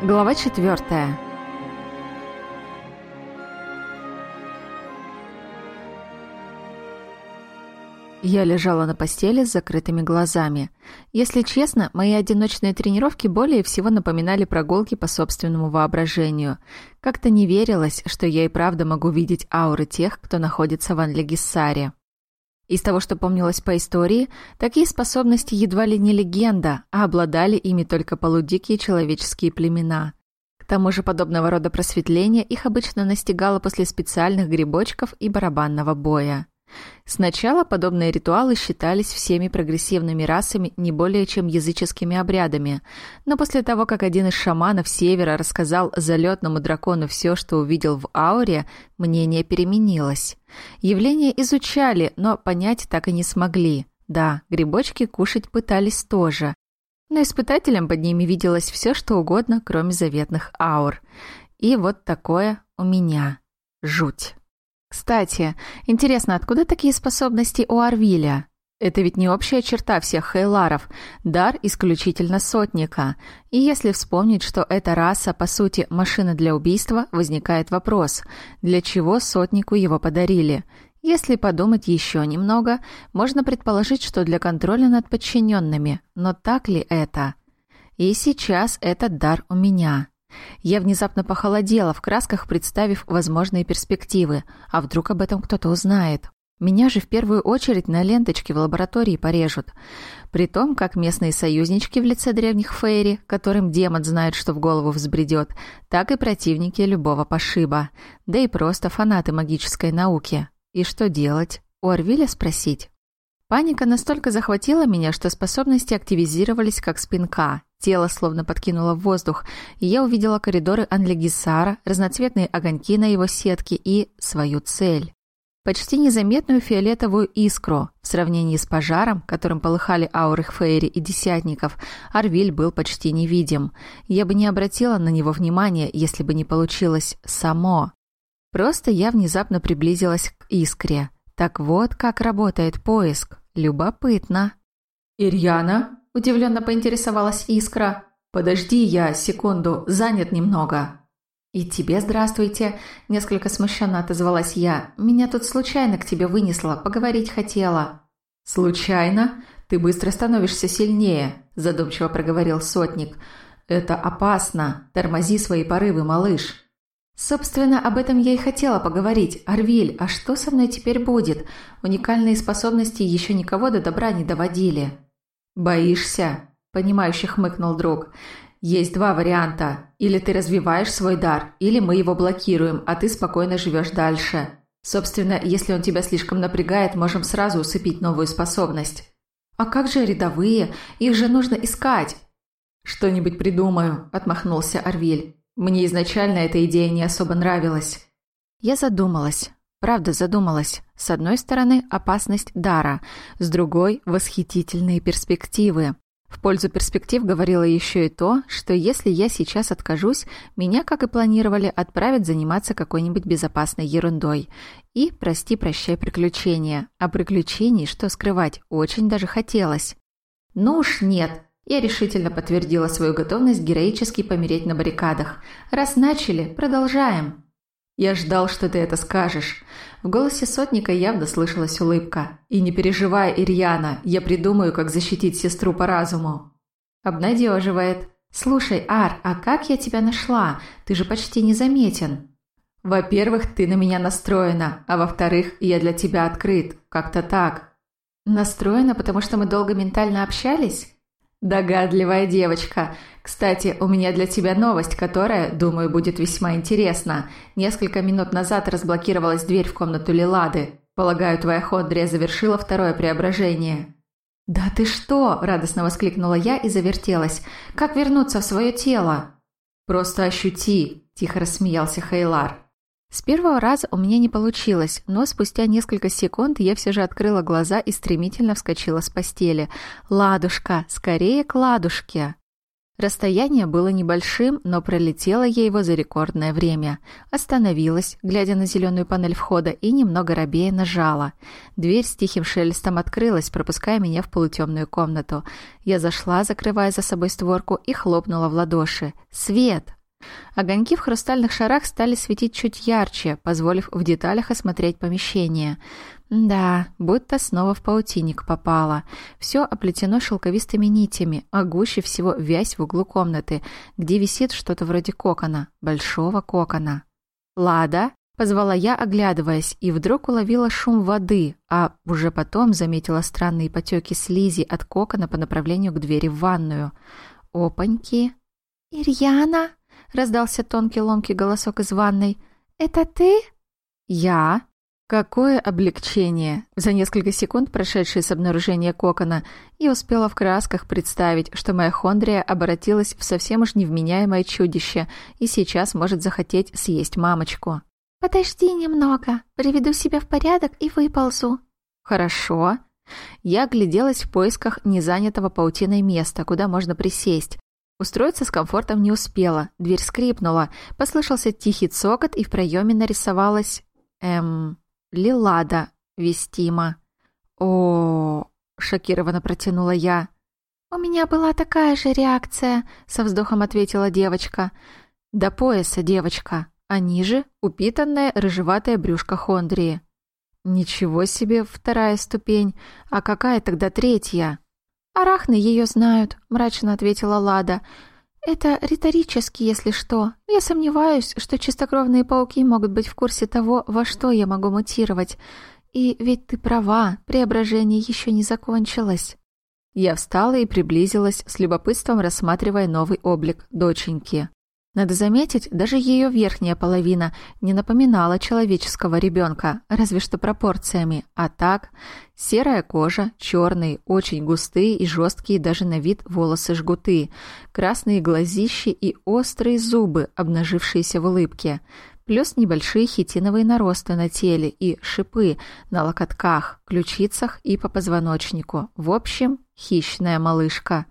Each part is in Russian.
Глава четвертая. Я лежала на постели с закрытыми глазами. Если честно, мои одиночные тренировки более всего напоминали прогулки по собственному воображению. Как-то не верилось, что я и правда могу видеть ауры тех, кто находится в Анлегиссаре. Из того, что помнилось по истории, такие способности едва ли не легенда, а обладали ими только полудикие человеческие племена. К тому же подобного рода просветление их обычно настигало после специальных грибочков и барабанного боя. Сначала подобные ритуалы считались всеми прогрессивными расами не более чем языческими обрядами, но после того, как один из шаманов Севера рассказал залетному дракону все, что увидел в ауре, мнение переменилось. Явление изучали, но понять так и не смогли. Да, грибочки кушать пытались тоже, но испытателям под ними виделось все, что угодно, кроме заветных аур. И вот такое у меня. Жуть. Кстати, интересно, откуда такие способности у Арвиля? Это ведь не общая черта всех хейларов, дар исключительно сотника. И если вспомнить, что эта раса, по сути, машина для убийства, возникает вопрос, для чего сотнику его подарили? Если подумать еще немного, можно предположить, что для контроля над подчиненными. Но так ли это? И сейчас этот дар у меня. Я внезапно похолодела, в красках представив возможные перспективы. А вдруг об этом кто-то узнает? Меня же в первую очередь на ленточке в лаборатории порежут. При том, как местные союзнички в лице древних фейри, которым демон знает, что в голову взбредет, так и противники любого пошиба. Да и просто фанаты магической науки. И что делать? У Орвиля спросить? Паника настолько захватила меня, что способности активизировались как спинка. Тело словно подкинуло в воздух, и я увидела коридоры Анлегисара, разноцветные огоньки на его сетке и свою цель. Почти незаметную фиолетовую искру. В сравнении с пожаром, которым полыхали ауры Фейри и Десятников, Арвиль был почти невидим. Я бы не обратила на него внимания, если бы не получилось само. Просто я внезапно приблизилась к искре. Так вот, как работает поиск. Любопытно. «Ирьяна?» – удивленно поинтересовалась Искра. «Подожди, я секунду, занят немного». «И тебе здравствуйте», – несколько смущенно отозвалась я. «Меня тут случайно к тебе вынесло, поговорить хотела». «Случайно? Ты быстро становишься сильнее», – задумчиво проговорил сотник. «Это опасно. Тормози свои порывы, малыш». Собственно, об этом я и хотела поговорить. Арвиль, а что со мной теперь будет? Уникальные способности еще никого до добра не доводили. Боишься? Понимающе хмыкнул друг. Есть два варианта. Или ты развиваешь свой дар, или мы его блокируем, а ты спокойно живешь дальше. Собственно, если он тебя слишком напрягает, можем сразу усыпить новую способность. А как же рядовые? Их же нужно искать. Что-нибудь придумаю, отмахнулся Арвиль. Мне изначально эта идея не особо нравилась. Я задумалась. Правда, задумалась. С одной стороны, опасность дара, с другой – восхитительные перспективы. В пользу перспектив говорило еще и то, что если я сейчас откажусь, меня, как и планировали, отправят заниматься какой-нибудь безопасной ерундой. И, прости-прощай, приключения. А приключений, что скрывать, очень даже хотелось. Ну уж нет, я решительно подтвердила свою готовность героически помереть на баррикадах. «Раз начали, продолжаем!» «Я ждал, что ты это скажешь». В голосе сотника явно слышалась улыбка. «И не переживай, Ирьяна, я придумаю, как защитить сестру по разуму». Обнадеживает. «Слушай, Ар, а как я тебя нашла? Ты же почти незаметен». «Во-первых, ты на меня настроена, а во-вторых, я для тебя открыт. Как-то так». «Настроена, потому что мы долго ментально общались?» «Догадливая девочка. Кстати, у меня для тебя новость, которая, думаю, будет весьма интересна. Несколько минут назад разблокировалась дверь в комнату Лилады. Полагаю, твоя Хондрия завершила второе преображение». «Да ты что?» – радостно воскликнула я и завертелась. «Как вернуться в свое тело?» «Просто ощути», – тихо рассмеялся Хейлар. С первого раза у меня не получилось, но спустя несколько секунд я все же открыла глаза и стремительно вскочила с постели. «Ладушка! Скорее к ладушке!» Расстояние было небольшим, но пролетела я его за рекордное время. Остановилась, глядя на зеленую панель входа, и немного робея нажала. Дверь с тихим шелестом открылась, пропуская меня в полутемную комнату. Я зашла, закрывая за собой створку, и хлопнула в ладоши. «Свет!» Огоньки в хрустальных шарах стали светить чуть ярче, позволив в деталях осмотреть помещение. Да, будто снова в паутинник попала. Все оплетено шелковистыми нитями, а гуще всего вязь в углу комнаты, где висит что-то вроде кокона, большого кокона. «Лада?» — позвала я, оглядываясь, и вдруг уловила шум воды, а уже потом заметила странные потеки слизи от кокона по направлению к двери в ванную. «Опаньки!» «Ирьяна?» — раздался тонкий ломкий голосок из ванной. «Это ты?» «Я?» Какое облегчение! За несколько секунд, прошедшие с обнаружения кокона, я успела в красках представить, что моя хондрия обратилась в совсем уж невменяемое чудище и сейчас может захотеть съесть мамочку. «Подожди немного, приведу себя в порядок и выползу». «Хорошо». Я гляделась в поисках незанятого паутиной места, куда можно присесть. Устроиться с комфортом не успела, дверь скрипнула, послышался тихий цокот, и в проеме нарисовалась... Эм... Лилада Вестима. О, шокированно протянула я. У меня была такая же реакция, со вздохом ответила девочка. До пояса, девочка, а ниже упитанное рыжеватое брюшко Хондрии. Ничего себе, вторая ступень. А какая тогда третья? Арахны ее знают, мрачно ответила Лада. Это риторически, если что. Я сомневаюсь, что чистокровные пауки могут быть в курсе того, во что я могу мутировать. И ведь ты права, преображение еще не закончилось. Я встала и приблизилась, с любопытством рассматривая новый облик доченьки. Надо заметить, даже ее верхняя половина не напоминала человеческого ребенка, разве что пропорциями, а так серая кожа, черные, очень густые и жесткие даже на вид волосы-жгуты, красные глазищи и острые зубы, обнажившиеся в улыбке, плюс небольшие хитиновые наросты на теле и шипы на локотках, ключицах и по позвоночнику. В общем, хищная малышка.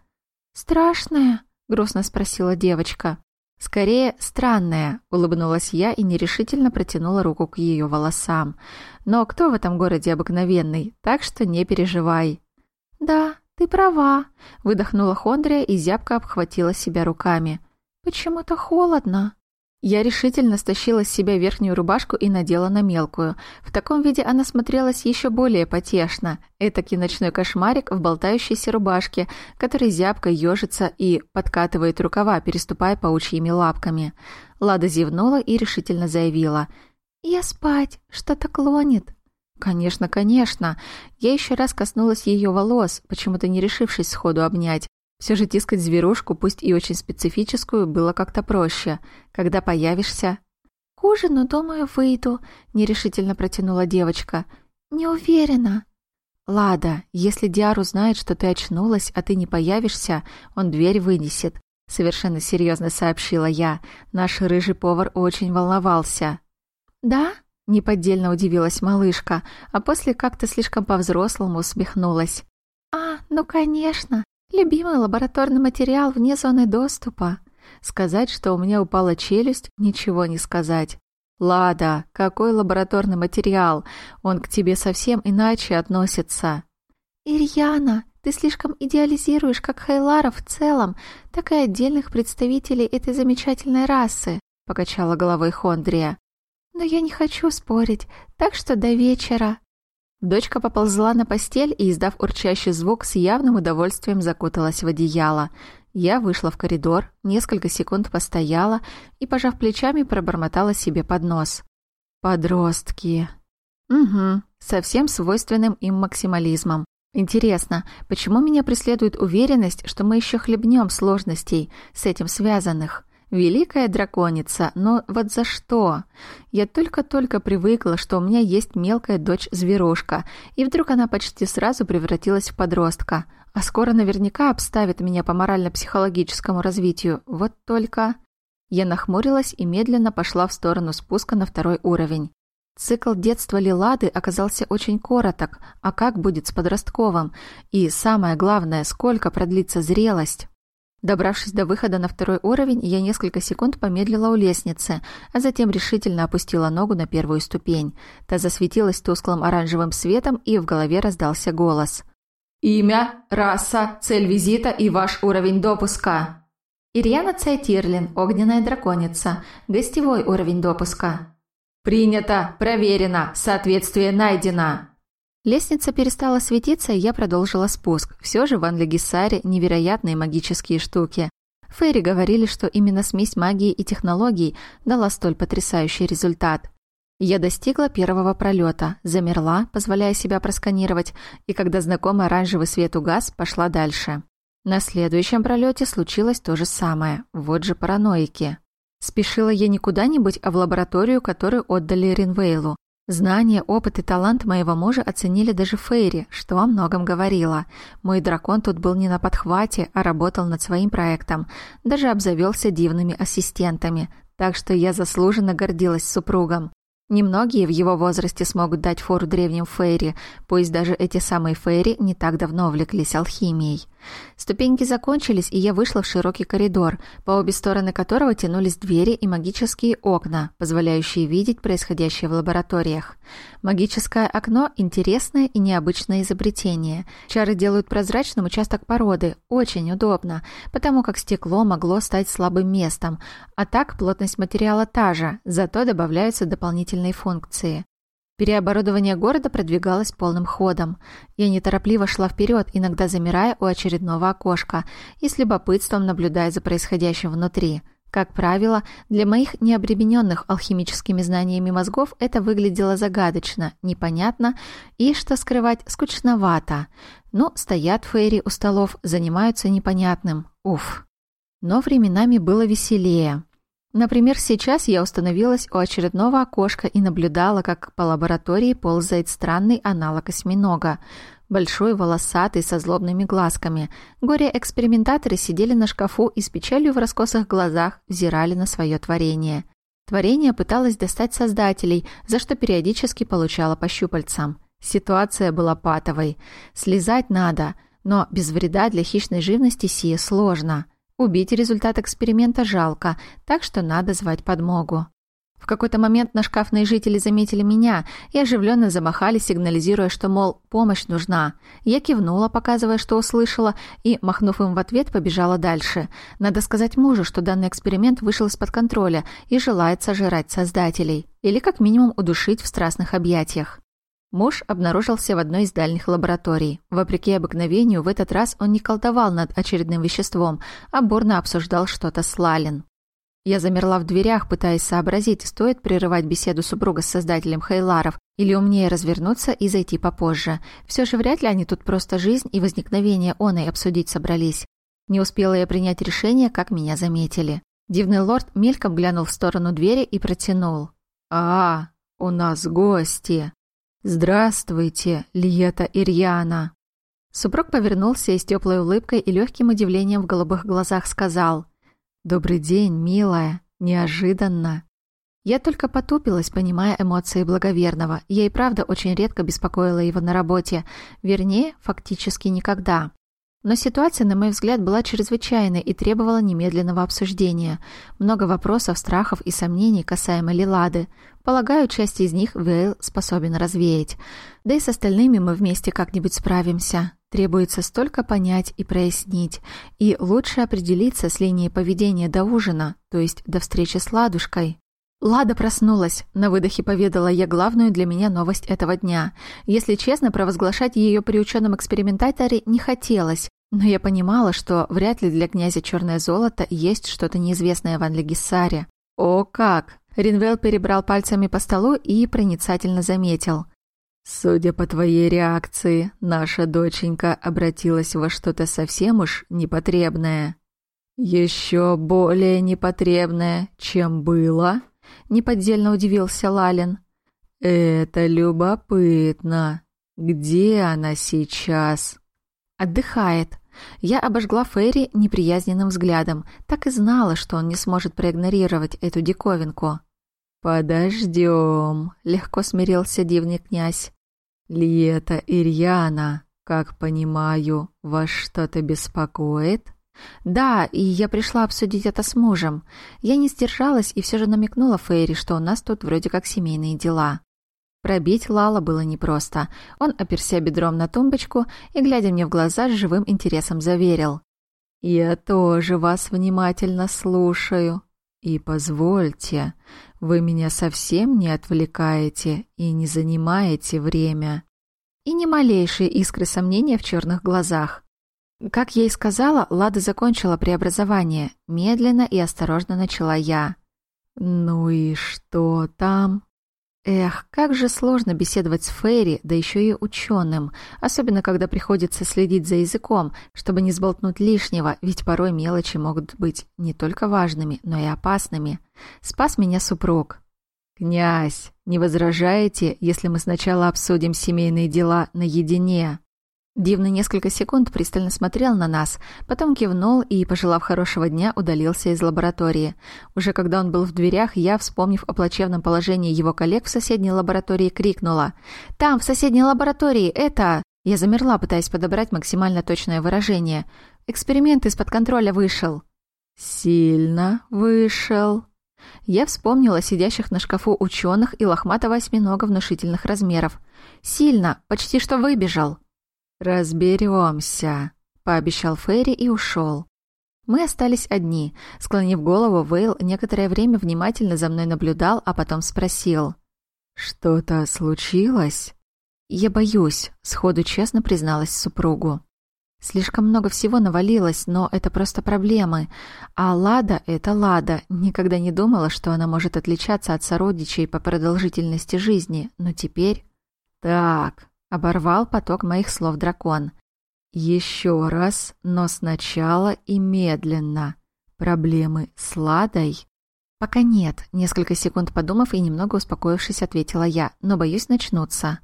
«Страшная?» — грустно спросила девочка. «Скорее, странная», — улыбнулась я и нерешительно протянула руку к ее волосам. «Но кто в этом городе обыкновенный, так что не переживай». «Да, ты права», — выдохнула Хондрия и зябко обхватила себя руками. «Почему-то холодно». Я решительно стащила с себя верхнюю рубашку и надела на мелкую. В таком виде она смотрелась еще более потешно. Этакий ночной кошмарик в болтающейся рубашке, который зябко ежится и подкатывает рукава, переступая паучьими лапками. Лада зевнула и решительно заявила. «Я спать, что-то клонит». «Конечно, конечно». Я еще раз коснулась ее волос, почему-то не решившись сходу обнять. Все же тискать зверушку, пусть и очень специфическую, было как-то проще. Когда появишься... «К ужину, думаю, выйду», — нерешительно протянула девочка. «Не уверена». «Лада, если Диар узнает, что ты очнулась, а ты не появишься, он дверь вынесет», — совершенно серьезно сообщила я. Наш рыжий повар очень волновался. «Да?» — неподдельно удивилась малышка, а после как-то слишком по-взрослому усмехнулась. «А, ну конечно. Любимый лабораторный материал вне зоны доступа. Сказать, что у меня упала челюсть, ничего не сказать. Лада, какой лабораторный материал? Он к тебе совсем иначе относится. Ирьяна, ты слишком идеализируешь как Хайлара в целом, так и отдельных представителей этой замечательной расы, покачала головой Хондрия. Но я не хочу спорить, так что до вечера. Дочка поползла на постель и, издав урчащий звук, с явным удовольствием закуталась в одеяло. Я вышла в коридор, несколько секунд постояла и, пожав плечами, пробормотала себе под нос. «Подростки». «Угу, совсем свойственным им максимализмом. Интересно, почему меня преследует уверенность, что мы еще хлебнем сложностей, с этим связанных?» Великая драконица, но вот за что? Я только-только привыкла, что у меня есть мелкая дочь-зверушка, и вдруг она почти сразу превратилась в подростка. А скоро наверняка обставит меня по морально-психологическому развитию. Вот только... Я нахмурилась и медленно пошла в сторону спуска на второй уровень. Цикл детства Лилады оказался очень короток, а как будет с подростковым? И самое главное, сколько продлится зрелость? Добравшись до выхода на второй уровень, я несколько секунд помедлила у лестницы, а затем решительно опустила ногу на первую ступень. Та засветилась тусклым оранжевым светом, и в голове раздался голос. «Имя, раса, цель визита и ваш уровень допуска». Ирьяна Цайтирлин, огненная драконица. Гостевой уровень допуска. «Принято! Проверено! Соответствие найдено!» Лестница перестала светиться, и я продолжила спуск. Все же в Анлегисаре невероятные магические штуки. Фейри говорили, что именно смесь магии и технологий дала столь потрясающий результат. Я достигла первого пролета, замерла, позволяя себя просканировать, и когда знакомый оранжевый свет угас, пошла дальше. На следующем пролете случилось то же самое. Вот же параноики. Спешила я не куда-нибудь, а в лабораторию, которую отдали Ринвейлу. Знания, опыт и талант моего мужа оценили даже Фейри, что о многом говорило. Мой дракон тут был не на подхвате, а работал над своим проектом. Даже обзавелся дивными ассистентами. Так что я заслуженно гордилась супругом. Немногие в его возрасте смогут дать фору древним фейри, пусть даже эти самые фейри не так давно увлеклись алхимией. Ступеньки закончились, и я вышла в широкий коридор, по обе стороны которого тянулись двери и магические окна, позволяющие видеть происходящее в лабораториях. Магическое окно – интересное и необычное изобретение. Чары делают прозрачным участок породы, очень удобно, потому как стекло могло стать слабым местом, а так плотность материала та же, зато добавляются дополнительные функции. Переоборудование города продвигалось полным ходом. Я неторопливо шла вперед, иногда замирая у очередного окошка и с любопытством наблюдая за происходящим внутри. Как правило, для моих необремененных алхимическими знаниями мозгов это выглядело загадочно, непонятно и, что скрывать, скучновато. Но стоят фейри у столов, занимаются непонятным. Уф. Но временами было веселее. Например, сейчас я установилась у очередного окошка и наблюдала, как по лаборатории ползает странный аналог осьминога. Большой, волосатый, со злобными глазками. Горе-экспериментаторы сидели на шкафу и с печалью в раскосых глазах взирали на свое творение. Творение пыталось достать создателей, за что периодически получало по щупальцам. Ситуация была патовой. Слезать надо, но без вреда для хищной живности сие сложно – Убить результат эксперимента жалко, так что надо звать подмогу. В какой-то момент нашкафные жители заметили меня и оживленно замахали, сигнализируя, что, мол, помощь нужна. Я кивнула, показывая, что услышала, и, махнув им в ответ, побежала дальше. Надо сказать мужу, что данный эксперимент вышел из-под контроля и желает сожрать создателей. Или, как минимум, удушить в страстных объятиях. Муж обнаружился в одной из дальних лабораторий. Вопреки обыкновению, в этот раз он не колдовал над очередным веществом, а бурно обсуждал что-то с Лалин. Я замерла в дверях, пытаясь сообразить, стоит прерывать беседу супруга с создателем Хейларов или умнее развернуться и зайти попозже. Все же вряд ли они тут просто жизнь и возникновение оной обсудить собрались. Не успела я принять решение, как меня заметили. Дивный лорд мельком глянул в сторону двери и протянул. «А, у нас гости!» «Здравствуйте, Лиета Ирьяна!» Супруг повернулся и с теплой улыбкой и легким удивлением в голубых глазах сказал «Добрый день, милая, неожиданно!» Я только потупилась, понимая эмоции благоверного. Я и правда очень редко беспокоила его на работе, вернее, фактически никогда. Но ситуация, на мой взгляд, была чрезвычайной и требовала немедленного обсуждения. Много вопросов, страхов и сомнений касаемо Лилады. Полагаю, часть из них Вейл способен развеять. Да и с остальными мы вместе как-нибудь справимся. Требуется столько понять и прояснить. И лучше определиться с линией поведения до ужина, то есть до встречи с Ладушкой. Лада проснулась. На выдохе поведала я главную для меня новость этого дня. Если честно, провозглашать ее при ученом экспериментаторе не хотелось. Но я понимала, что вряд ли для князя Черное Золото есть что-то неизвестное в Анлегиссаре. О, как! Ринвел перебрал пальцами по столу и проницательно заметил. «Судя по твоей реакции, наша доченька обратилась во что-то совсем уж непотребное». «Еще более непотребное, чем было?» — неподдельно удивился Лалин. «Это любопытно. Где она сейчас?» Отдыхает. Я обожгла Ферри неприязненным взглядом, так и знала, что он не сможет проигнорировать эту диковинку. «Подождем», — легко смирился дивный князь. «Лето Ирьяна, как понимаю, вас что-то беспокоит?» «Да, и я пришла обсудить это с мужем. Я не сдержалась и все же намекнула Фейри, что у нас тут вроде как семейные дела». Пробить Лала было непросто. Он оперся бедром на тумбочку и, глядя мне в глаза, с живым интересом заверил. «Я тоже вас внимательно слушаю. И позвольте, вы меня совсем не отвлекаете и не занимаете время». И ни малейшие искры сомнения в черных глазах. Как я и сказала, Лада закончила преобразование. Медленно и осторожно начала я. «Ну и что там?» Эх, как же сложно беседовать с Фейри, да еще и ученым, особенно когда приходится следить за языком, чтобы не сболтнуть лишнего, ведь порой мелочи могут быть не только важными, но и опасными. Спас меня супруг. «Князь, не возражаете, если мы сначала обсудим семейные дела наедине?» Дивный несколько секунд пристально смотрел на нас, потом кивнул и, пожелав хорошего дня, удалился из лаборатории. Уже когда он был в дверях, я, вспомнив о плачевном положении его коллег в соседней лаборатории, крикнула «Там, в соседней лаборатории, это...» Я замерла, пытаясь подобрать максимально точное выражение. «Эксперимент из-под контроля вышел». «Сильно вышел». Я вспомнила сидящих на шкафу ученых и лохматого осьминога внушительных размеров. «Сильно, почти что выбежал». «Разберемся», — пообещал Ферри и ушел. Мы остались одни. Склонив голову, Вейл некоторое время внимательно за мной наблюдал, а потом спросил. «Что-то случилось?» «Я боюсь», — сходу честно призналась супругу. Слишком много всего навалилось, но это просто проблемы. А Лада — это Лада. Никогда не думала, что она может отличаться от сородичей по продолжительности жизни. Но теперь... Так, Оборвал поток моих слов дракон. Еще раз, но сначала и медленно. Проблемы с Ладой? Пока нет, несколько секунд подумав и немного успокоившись, ответила я, но боюсь начнуться.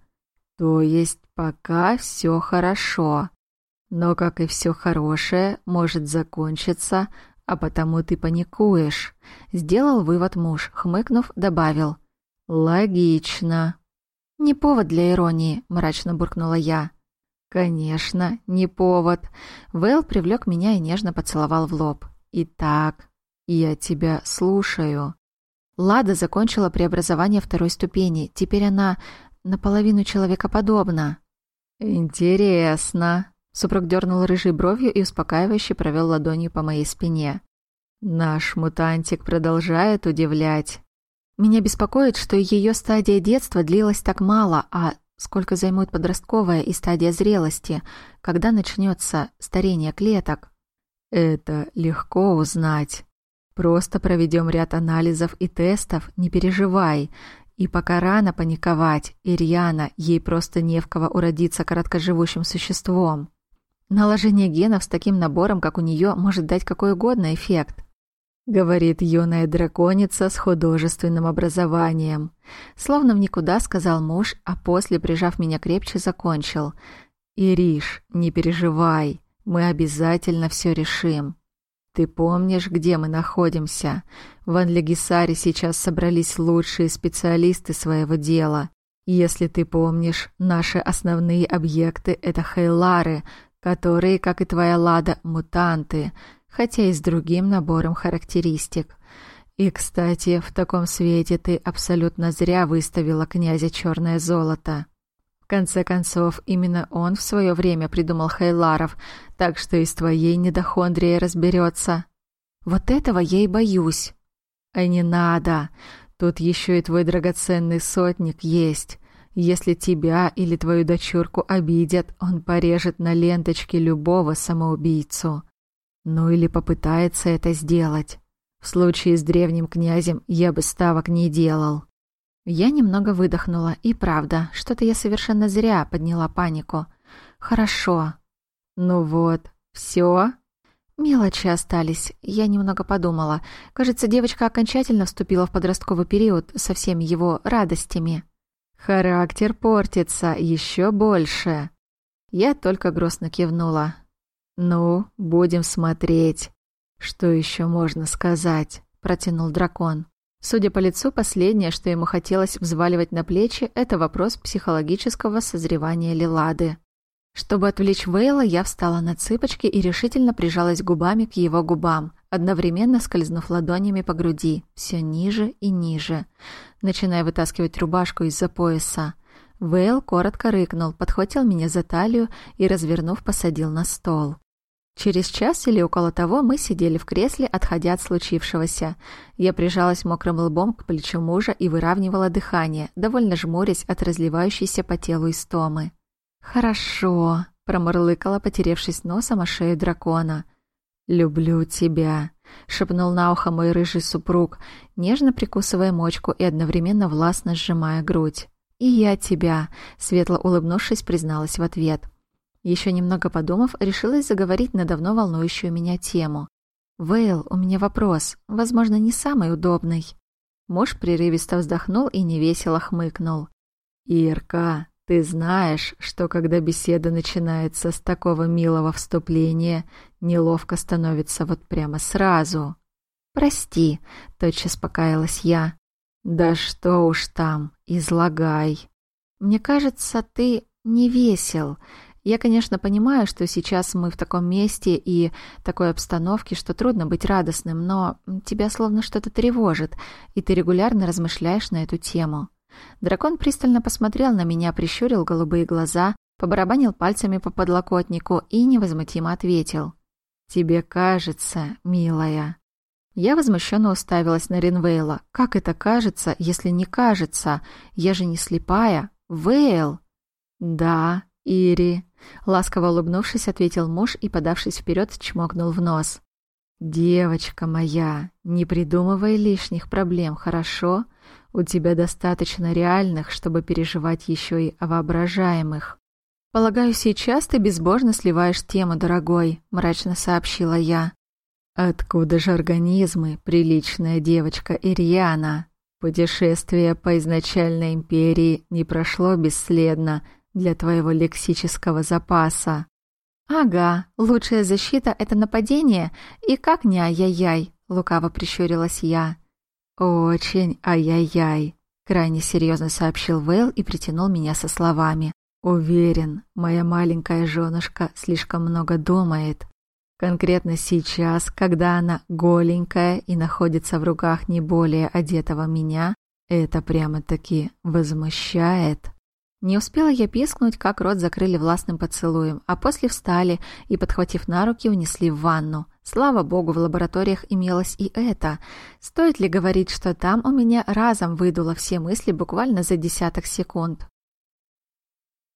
То есть пока все хорошо. Но, как и все хорошее, может закончиться, а потому ты паникуешь. Сделал вывод муж, хмыкнув, добавил. Логично. «Не повод для иронии», — мрачно буркнула я. «Конечно, не повод». Вэл привлек меня и нежно поцеловал в лоб. «Итак, я тебя слушаю». Лада закончила преобразование второй ступени. Теперь она наполовину человекоподобна. «Интересно». Супруг дернул рыжей бровью и успокаивающе провел ладонью по моей спине. «Наш мутантик продолжает удивлять. Меня беспокоит, что ее стадия детства длилась так мало, а сколько займут подростковая и стадия зрелости, когда начнется старение клеток. Это легко узнать. Просто проведем ряд анализов и тестов, не переживай. И пока рано паниковать, Ирьяна, ей просто не в кого уродиться короткоживущим существом. Наложение генов с таким набором, как у нее, может дать какой угодно эффект. Говорит юная драконица с художественным образованием. Словно в никуда сказал муж, а после, прижав меня крепче, закончил. «Ириш, не переживай, мы обязательно все решим. Ты помнишь, где мы находимся? В Анлегисаре сейчас собрались лучшие специалисты своего дела. Если ты помнишь, наши основные объекты — это хейлары, которые, как и твоя Лада, мутанты — хотя и с другим набором характеристик. И, кстати, в таком свете ты абсолютно зря выставила князя черное золото. В конце концов, именно он в свое время придумал Хайларов, так что и с твоей недохондрией разберется. Вот этого я и боюсь. А не надо. Тут еще и твой драгоценный сотник есть. Если тебя или твою дочурку обидят, он порежет на ленточке любого самоубийцу. Ну или попытается это сделать. В случае с древним князем я бы ставок не делал. Я немного выдохнула, и правда, что-то я совершенно зря подняла панику. Хорошо. Ну вот, все. Мелочи остались. Я немного подумала. Кажется, девочка окончательно вступила в подростковый период со всеми его радостями. Характер портится еще больше. Я только грустно кивнула. «Ну, будем смотреть. Что еще можно сказать?» — протянул дракон. Судя по лицу, последнее, что ему хотелось взваливать на плечи, это вопрос психологического созревания Лилады. Чтобы отвлечь Вейла, я встала на цыпочки и решительно прижалась губами к его губам, одновременно скользнув ладонями по груди, все ниже и ниже, начиная вытаскивать рубашку из-за пояса. Вейл коротко рыкнул, подхватил меня за талию и, развернув, посадил на стол. Через час или около того мы сидели в кресле, отходя от случившегося. Я прижалась мокрым лбом к плечу мужа и выравнивала дыхание, довольно жмурясь от разливающейся по телу истомы. «Хорошо», — промурлыкала, потеревшись носом о шею дракона. «Люблю тебя», — шепнул на ухо мой рыжий супруг, нежно прикусывая мочку и одновременно властно сжимая грудь. «И я тебя», — светло улыбнувшись, призналась в ответ. Еще немного подумав, решилась заговорить на давно волнующую меня тему. «Вейл, у меня вопрос, возможно, не самый удобный». Муж прерывисто вздохнул и невесело хмыкнул. «Ирка, ты знаешь, что когда беседа начинается с такого милого вступления, неловко становится вот прямо сразу. Прости, тотчас покаялась я. Да что уж там, излагай. Мне кажется, ты не весел. Я, конечно, понимаю, что сейчас мы в таком месте и такой обстановке, что трудно быть радостным, но тебя словно что-то тревожит, и ты регулярно размышляешь на эту тему. Дракон пристально посмотрел на меня, прищурил голубые глаза, побарабанил пальцами по подлокотнику и невозмутимо ответил. «Тебе кажется, милая». Я возмущенно уставилась на Ринвейла. «Как это кажется, если не кажется? Я же не слепая. Вейл!» «Да, Ири», — ласково улыбнувшись, ответил муж и, подавшись вперед, чмокнул в нос. «Девочка моя, не придумывай лишних проблем, хорошо? У тебя достаточно реальных, чтобы переживать еще и о воображаемых. «Полагаю, сейчас ты безбожно сливаешь тему, дорогой», — мрачно сообщила я. «Откуда же организмы, приличная девочка Ирьяна? Путешествие по изначальной империи не прошло бесследно для твоего лексического запаса». «Ага, лучшая защита — это нападение, и как не ай-яй-яй», — лукаво прищурилась я. «Очень ай-яй-яй», — крайне серьезно сообщил Вейл и притянул меня со словами. «Уверен, моя маленькая женушка слишком много думает. Конкретно сейчас, когда она голенькая и находится в руках не более одетого меня, это прямо-таки возмущает». Не успела я пискнуть, как рот закрыли властным поцелуем, а после встали и, подхватив на руки, унесли в ванну. Слава богу, в лабораториях имелось и это. Стоит ли говорить, что там у меня разом выдуло все мысли буквально за десяток секунд?